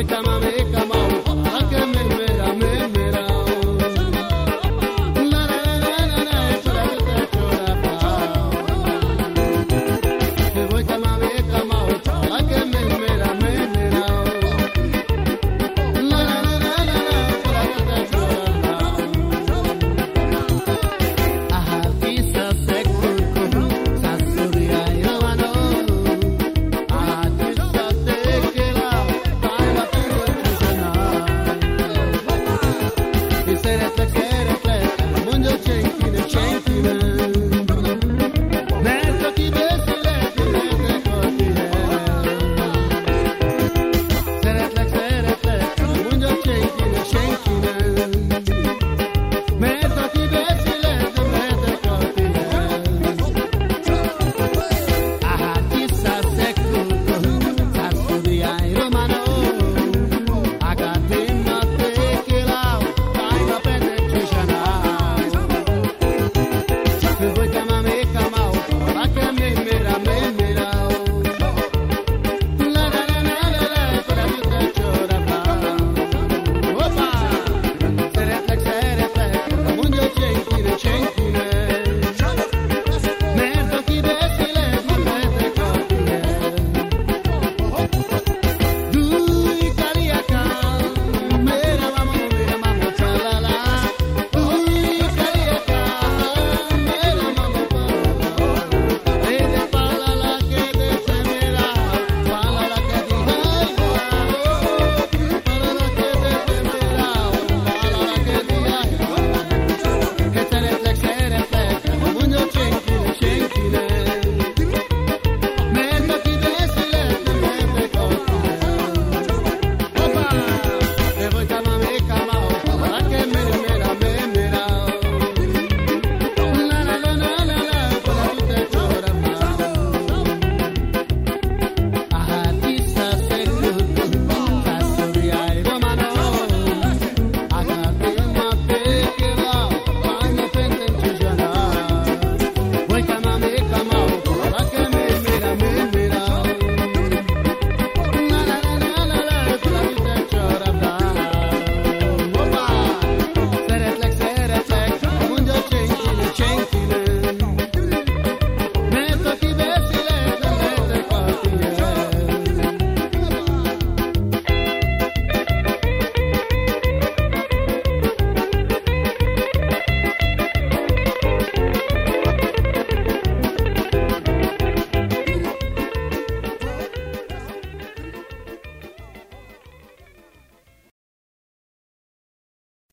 hoy